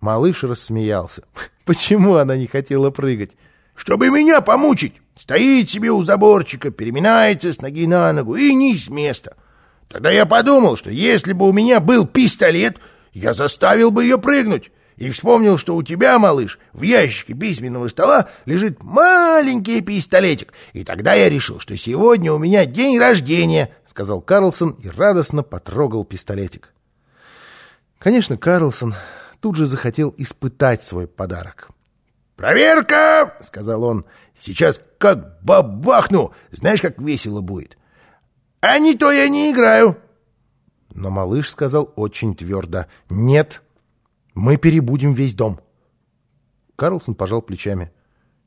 Малыш рассмеялся. Почему она не хотела прыгать? «Чтобы меня помучить! Стоит себе у заборчика, переминается с ноги на ногу и ни с места. Тогда я подумал, что если бы у меня был пистолет, я заставил бы ее прыгнуть. И вспомнил, что у тебя, малыш, в ящике письменного стола лежит маленький пистолетик. И тогда я решил, что сегодня у меня день рождения, — сказал Карлсон и радостно потрогал пистолетик. Конечно, Карлсон тут же захотел испытать свой подарок. «Проверка!» — сказал он. «Сейчас как бабахну! Знаешь, как весело будет!» «А не то я не играю!» Но малыш сказал очень твердо. «Нет, мы перебудем весь дом». Карлсон пожал плечами.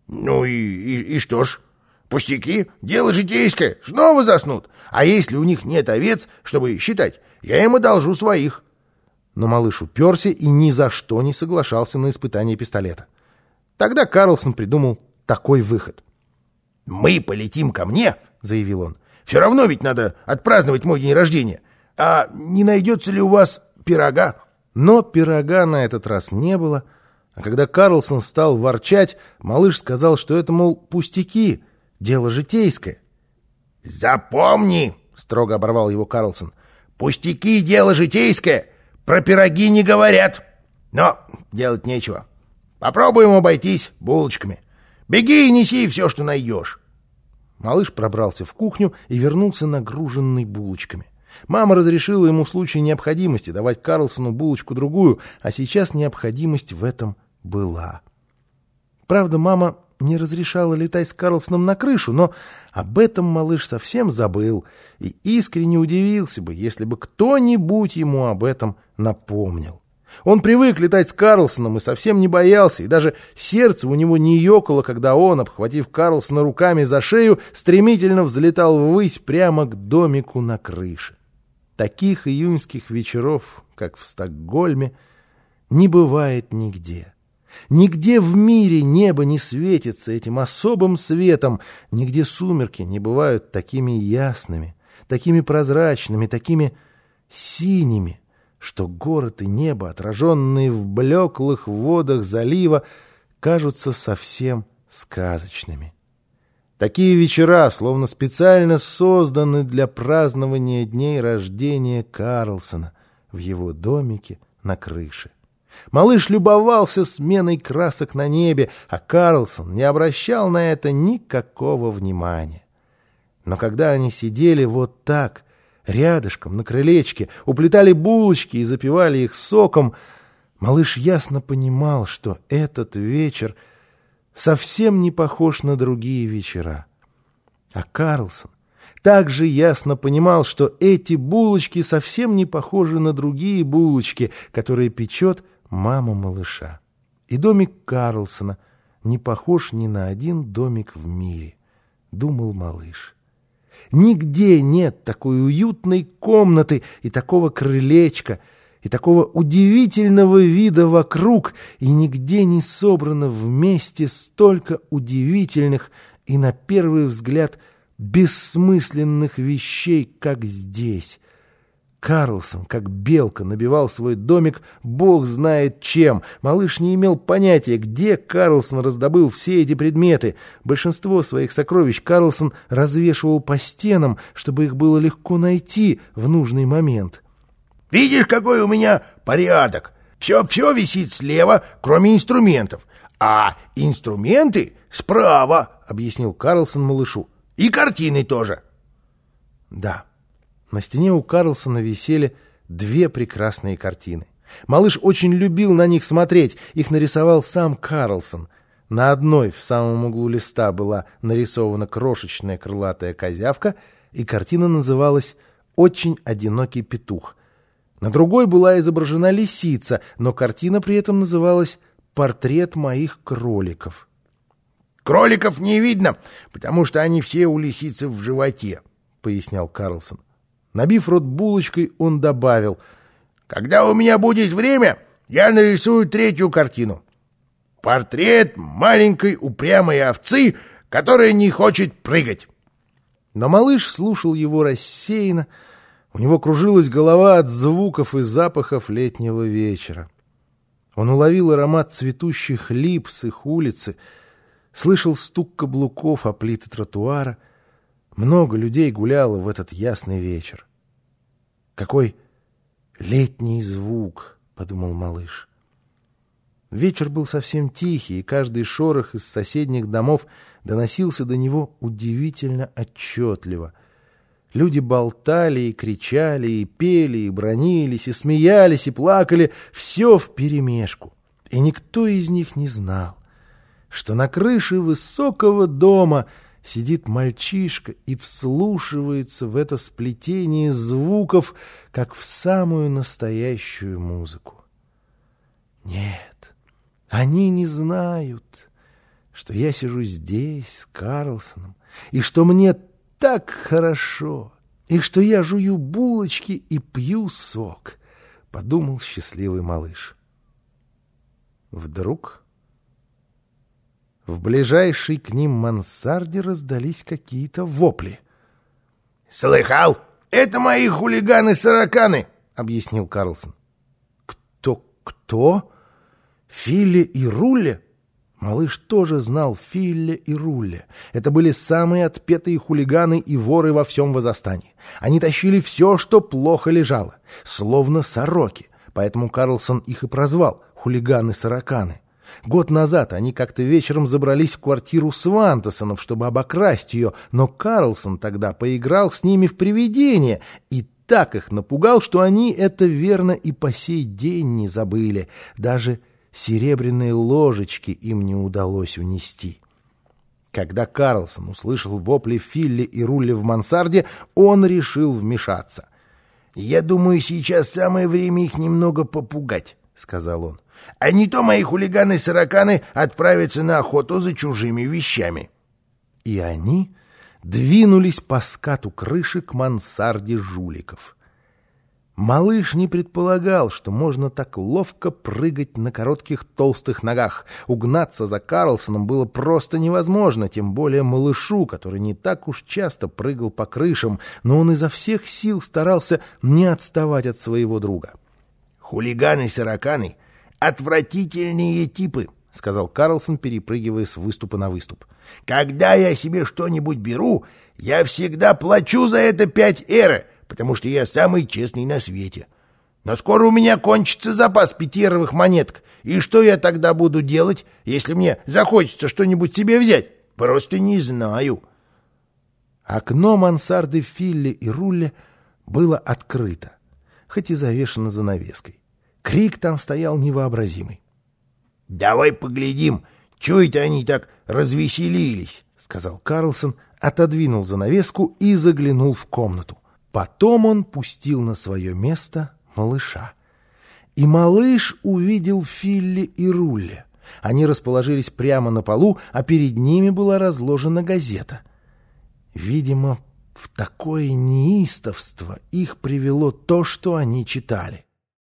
«Ну и, и, и что ж? Пустяки, дело житейское, снова заснут. А если у них нет овец, чтобы считать, я им одолжу своих». Но малыш уперся и ни за что не соглашался на испытание пистолета. Тогда Карлсон придумал такой выход. «Мы полетим ко мне», — заявил он. «Все равно ведь надо отпраздновать мой день рождения. А не найдется ли у вас пирога?» Но пирога на этот раз не было, а когда Карлсон стал ворчать, малыш сказал, что это, мол, пустяки, дело житейское. «Запомни!» — строго оборвал его Карлсон. «Пустяки — дело житейское, про пироги не говорят. Но делать нечего. Попробуем обойтись булочками. Беги и неси все, что найдешь». Малыш пробрался в кухню и вернулся нагруженный булочками. Мама разрешила ему в случае необходимости давать Карлсону булочку-другую, а сейчас необходимость в этом была. Правда, мама не разрешала летать с Карлсоном на крышу, но об этом малыш совсем забыл и искренне удивился бы, если бы кто-нибудь ему об этом напомнил. Он привык летать с Карлсоном и совсем не боялся, и даже сердце у него не ёкало, когда он, обхватив Карлсона руками за шею, стремительно взлетал ввысь прямо к домику на крыше. Таких июньских вечеров, как в Стокгольме, не бывает нигде. Нигде в мире небо не светится этим особым светом, нигде сумерки не бывают такими ясными, такими прозрачными, такими синими, что город и небо, отраженные в блеклых водах залива, кажутся совсем сказочными. Такие вечера словно специально созданы для празднования дней рождения Карлсона в его домике на крыше. Малыш любовался сменой красок на небе, а Карлсон не обращал на это никакого внимания. Но когда они сидели вот так, рядышком, на крылечке, уплетали булочки и запивали их соком, малыш ясно понимал, что этот вечер — совсем не похож на другие вечера. А Карлсон также ясно понимал, что эти булочки совсем не похожи на другие булочки, которые печет мама малыша. И домик Карлсона не похож ни на один домик в мире, думал малыш. Нигде нет такой уютной комнаты и такого крылечка — и такого удивительного вида вокруг, и нигде не собрано вместе столько удивительных и, на первый взгляд, бессмысленных вещей, как здесь. Карлсон, как белка, набивал свой домик бог знает чем. Малыш не имел понятия, где Карлсон раздобыл все эти предметы. Большинство своих сокровищ Карлсон развешивал по стенам, чтобы их было легко найти в нужный момент. Видишь, какой у меня порядок? Все-все висит слева, кроме инструментов. А инструменты справа, — объяснил Карлсон малышу. И картины тоже. Да, на стене у Карлсона висели две прекрасные картины. Малыш очень любил на них смотреть. Их нарисовал сам Карлсон. На одной в самом углу листа была нарисована крошечная крылатая козявка, и картина называлась «Очень одинокий петух». На другой была изображена лисица, но картина при этом называлась «Портрет моих кроликов». «Кроликов не видно, потому что они все у лисицы в животе», — пояснял Карлсон. Набив рот булочкой, он добавил, «Когда у меня будет время, я нарисую третью картину. Портрет маленькой упрямой овцы, которая не хочет прыгать». Но малыш слушал его рассеянно, у него кружилась голова от звуков и запахов летнего вечера. Он уловил аромат цветущих лип с их улицы, слышал стук каблуков о плиты тротуара. Много людей гуляло в этот ясный вечер. Какой летний звук, подумал малыш. Вечер был совсем тихий, и каждый шорох из соседних домов доносился до него удивительно отчетливо. Люди болтали и кричали, и пели, и бронились, и смеялись, и плакали, все вперемешку. И никто из них не знал, что на крыше высокого дома сидит мальчишка и вслушивается в это сплетение звуков, как в самую настоящую музыку. Нет, они не знают, что я сижу здесь с Карлсоном, и что мне так хорошо, и что я жую булочки и пью сок, — подумал счастливый малыш. Вдруг в ближайшей к ним мансарде раздались какие-то вопли. — Слыхал? Это мои хулиганы-сараканы, — объяснил Карлсон. — Кто? Кто? Филли и Рулли? Малыш тоже знал Филле и Рулле. Это были самые отпетые хулиганы и воры во всем Возостании. Они тащили все, что плохо лежало, словно сороки. Поэтому Карлсон их и прозвал «хулиганы-сороканы». Год назад они как-то вечером забрались в квартиру Свантосонов, чтобы обокрасть ее, но Карлсон тогда поиграл с ними в привидение и так их напугал, что они это верно и по сей день не забыли. Даже серебряные ложечки им не удалось унести. Когда Карлсон услышал вопли Филли и Рулли в мансарде, он решил вмешаться. «Я думаю, сейчас самое время их немного попугать», — сказал он. «А не то мои хулиганы-сараканы отправятся на охоту за чужими вещами». И они двинулись по скату крыши к мансарде жуликов. Малыш не предполагал, что можно так ловко прыгать на коротких толстых ногах. Угнаться за Карлсоном было просто невозможно, тем более малышу, который не так уж часто прыгал по крышам, но он изо всех сил старался не отставать от своего друга. «Хулиганы-сараканы — отвратительные типы», — сказал Карлсон, перепрыгивая с выступа на выступ. «Когда я себе что-нибудь беру, я всегда плачу за это пять эры» потому что я самый честный на свете. Но скоро у меня кончится запас пятеровых монеток. И что я тогда буду делать, если мне захочется что-нибудь себе взять? Просто не знаю. Окно мансарды Филли и Рулли было открыто, хоть и завешено занавеской. Крик там стоял невообразимый. — Давай поглядим, чего это они так развеселились, — сказал Карлсон, отодвинул занавеску и заглянул в комнату. Потом он пустил на свое место малыша. И малыш увидел Филли и Рулли. Они расположились прямо на полу, а перед ними была разложена газета. Видимо, в такое неистовство их привело то, что они читали.